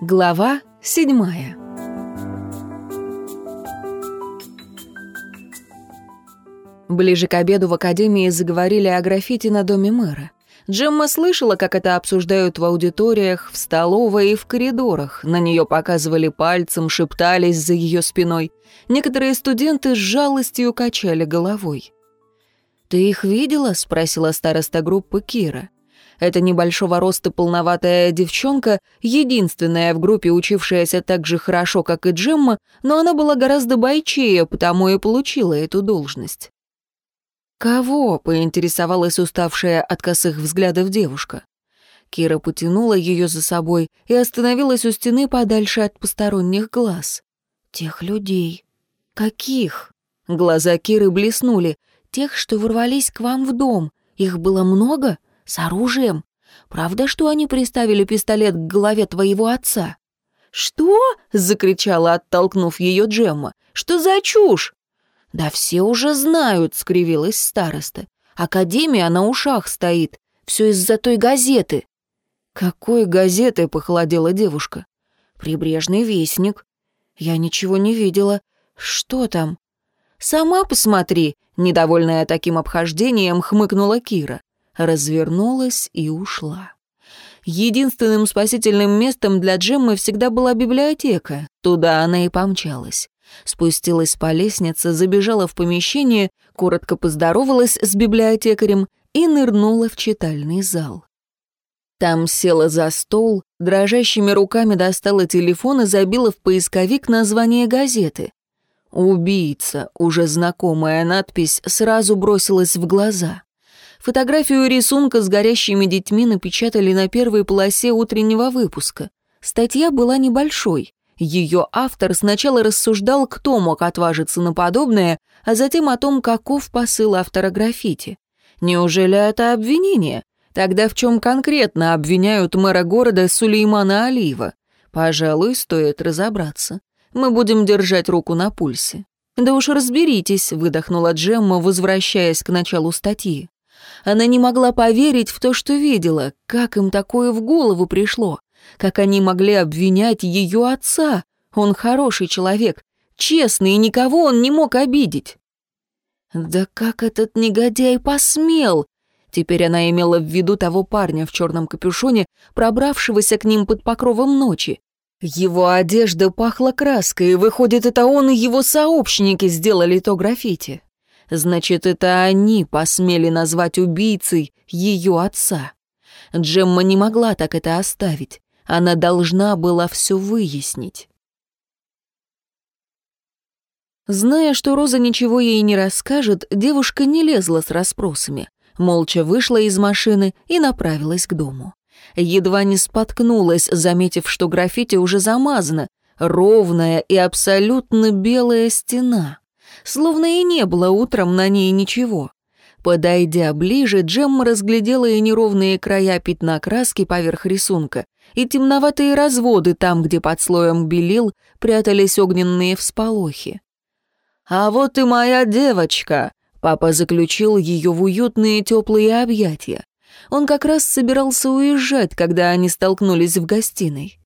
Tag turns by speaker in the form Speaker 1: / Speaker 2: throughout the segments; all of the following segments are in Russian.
Speaker 1: Глава седьмая Ближе к обеду в академии заговорили о граффити на доме мэра. Джемма слышала, как это обсуждают в аудиториях, в столовой и в коридорах. На нее показывали пальцем, шептались за ее спиной. Некоторые студенты с жалостью качали головой. «Ты их видела?» — спросила староста группы Кира. Эта небольшого роста полноватая девчонка, единственная в группе, учившаяся так же хорошо, как и Джемма, но она была гораздо бойчее, потому и получила эту должность. «Кого?» — поинтересовалась уставшая от косых взглядов девушка. Кира потянула ее за собой и остановилась у стены подальше от посторонних глаз. «Тех людей». «Каких?» Глаза Киры блеснули. «Тех, что ворвались к вам в дом. Их было много? С оружием? Правда, что они приставили пистолет к голове твоего отца?» «Что?» — закричала, оттолкнув ее Джемма. «Что за чушь?» «Да все уже знают», — скривилась староста. «Академия на ушах стоит. Все из-за той газеты». «Какой газеты?» — похолодела девушка. «Прибрежный вестник». «Я ничего не видела. Что там?» «Сама посмотри», — недовольная таким обхождением, хмыкнула Кира. Развернулась и ушла. Единственным спасительным местом для Джеммы всегда была библиотека. Туда она и помчалась. Спустилась по лестнице, забежала в помещение, коротко поздоровалась с библиотекарем и нырнула в читальный зал. Там села за стол, дрожащими руками достала телефон и забила в поисковик название газеты. «Убийца», уже знакомая надпись, сразу бросилась в глаза. Фотографию рисунка с горящими детьми напечатали на первой полосе утреннего выпуска. Статья была небольшой. Ее автор сначала рассуждал, кто мог отважиться на подобное, а затем о том, каков посыл автора граффити. Неужели это обвинение? Тогда в чем конкретно обвиняют мэра города Сулеймана Алиева? Пожалуй, стоит разобраться. Мы будем держать руку на пульсе. «Да уж разберитесь», — выдохнула Джемма, возвращаясь к началу статьи. Она не могла поверить в то, что видела, как им такое в голову пришло. Как они могли обвинять ее отца? Он хороший человек, честный, и никого он не мог обидеть. Да как этот негодяй посмел? Теперь она имела в виду того парня в черном капюшоне, пробравшегося к ним под покровом ночи. Его одежда пахла краской, и, выходит, это он и его сообщники сделали то граффити. Значит, это они посмели назвать убийцей ее отца. Джемма не могла так это оставить. Она должна была все выяснить. Зная, что Роза ничего ей не расскажет, девушка не лезла с расспросами. Молча вышла из машины и направилась к дому. Едва не споткнулась, заметив, что граффити уже замазано. Ровная и абсолютно белая стена. Словно и не было утром на ней ничего. Подойдя ближе, Джемма разглядела и неровные края пятна краски поверх рисунка, и темноватые разводы там, где под слоем белил прятались огненные всполохи. «А вот и моя девочка!» Папа заключил ее в уютные теплые объятия. Он как раз собирался уезжать, когда они столкнулись в гостиной.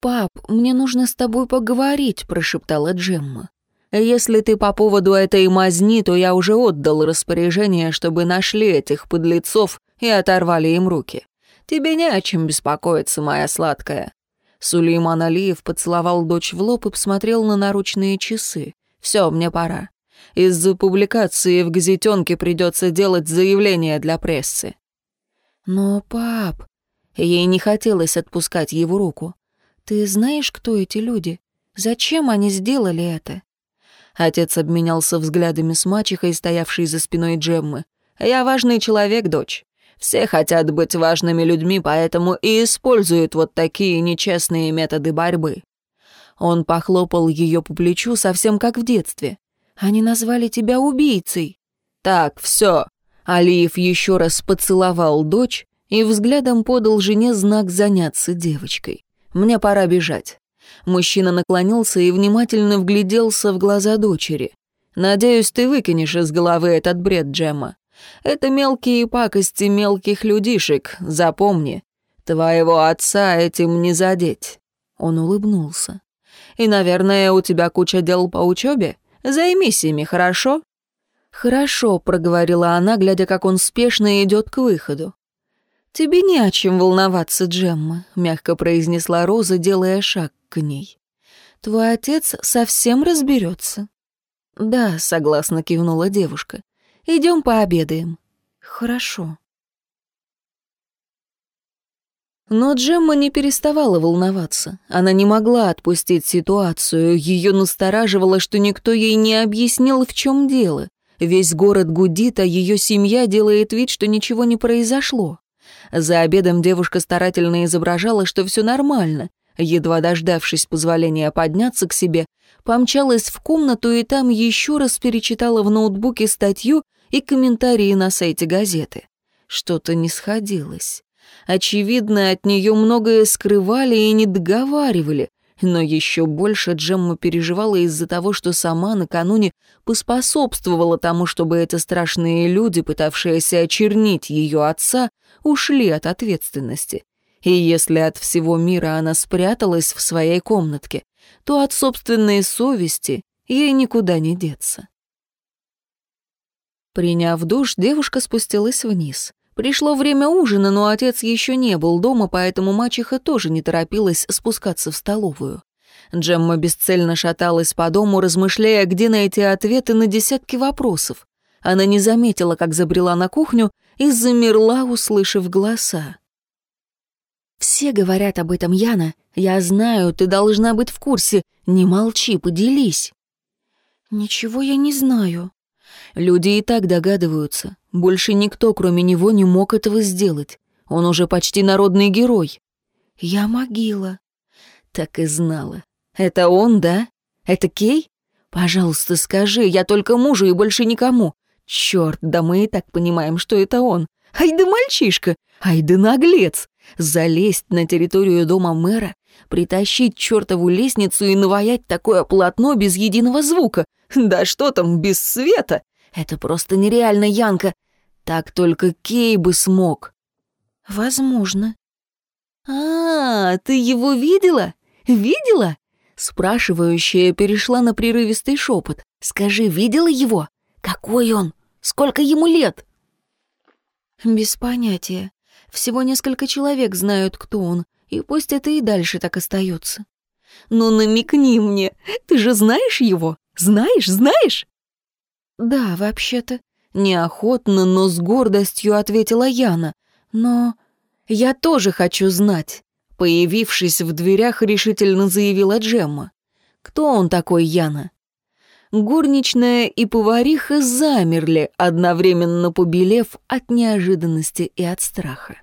Speaker 1: «Пап, мне нужно с тобой поговорить», — прошептала Джемма. Если ты по поводу этой мазни, то я уже отдал распоряжение, чтобы нашли этих подлецов и оторвали им руки. Тебе не о чем беспокоиться, моя сладкая». Сулейман Алиев поцеловал дочь в лоб и посмотрел на наручные часы. «Все, мне пора. Из-за публикации в газетенке придется делать заявление для прессы». «Но, пап...» Ей не хотелось отпускать его руку. «Ты знаешь, кто эти люди? Зачем они сделали это?» Отец обменялся взглядами с мачехой, стоявшей за спиной Джеммы. «Я важный человек, дочь. Все хотят быть важными людьми, поэтому и используют вот такие нечестные методы борьбы». Он похлопал ее по плечу, совсем как в детстве. «Они назвали тебя убийцей». «Так, все». Алиев еще раз поцеловал дочь и взглядом подал жене знак заняться девочкой. «Мне пора бежать». Мужчина наклонился и внимательно вгляделся в глаза дочери. «Надеюсь, ты выкинешь из головы этот бред, Джемма. Это мелкие пакости мелких людишек, запомни. Твоего отца этим не задеть». Он улыбнулся. «И, наверное, у тебя куча дел по учебе? Займись ими, хорошо?» «Хорошо», — проговорила она, глядя, как он спешно идет к выходу. «Тебе не о чем волноваться, Джемма», — мягко произнесла Роза, делая шаг к ней. «Твой отец совсем разберется». «Да», — согласно кивнула девушка. «Идем пообедаем». «Хорошо». Но Джемма не переставала волноваться. Она не могла отпустить ситуацию. Ее настораживало, что никто ей не объяснил, в чем дело. Весь город гудит, а ее семья делает вид, что ничего не произошло. За обедом девушка старательно изображала, что все нормально. Едва дождавшись позволения подняться к себе, помчалась в комнату и там еще раз перечитала в ноутбуке статью и комментарии на сайте газеты. Что-то не сходилось. Очевидно, от нее многое скрывали и не договаривали, но еще больше Джемма переживала из-за того, что сама накануне поспособствовала тому, чтобы эти страшные люди, пытавшиеся очернить ее отца, ушли от ответственности. И если от всего мира она спряталась в своей комнатке, то от собственной совести ей никуда не деться. Приняв душ, девушка спустилась вниз. Пришло время ужина, но отец еще не был дома, поэтому мачеха тоже не торопилась спускаться в столовую. Джемма бесцельно шаталась по дому, размышляя, где найти ответы на десятки вопросов. Она не заметила, как забрела на кухню и замерла, услышав голоса. «Все говорят об этом, Яна. Я знаю, ты должна быть в курсе. Не молчи, поделись». «Ничего я не знаю». Люди и так догадываются. Больше никто, кроме него, не мог этого сделать. Он уже почти народный герой. Я могила. Так и знала. Это он, да? Это Кей? Пожалуйста, скажи, я только мужу и больше никому. Черт, да мы и так понимаем, что это он. Ай да мальчишка, ай да наглец. Залезть на территорию дома мэра, притащить чертову лестницу и наваять такое полотно без единого звука. Да что там, без света? Это просто нереально, Янка. Так только Кей бы смог. Возможно. А, ты его видела? Видела? Спрашивающая перешла на прерывистый шепот. Скажи, видела его? Какой он? Сколько ему лет? Без понятия. Всего несколько человек знают, кто он, и пусть это и дальше так остается. Ну намекни мне, ты же знаешь его? Знаешь, знаешь? «Да, вообще-то». Неохотно, но с гордостью ответила Яна. «Но я тоже хочу знать». Появившись в дверях, решительно заявила Джемма. «Кто он такой, Яна?» Горничная и повариха замерли, одновременно побелев от неожиданности и от страха.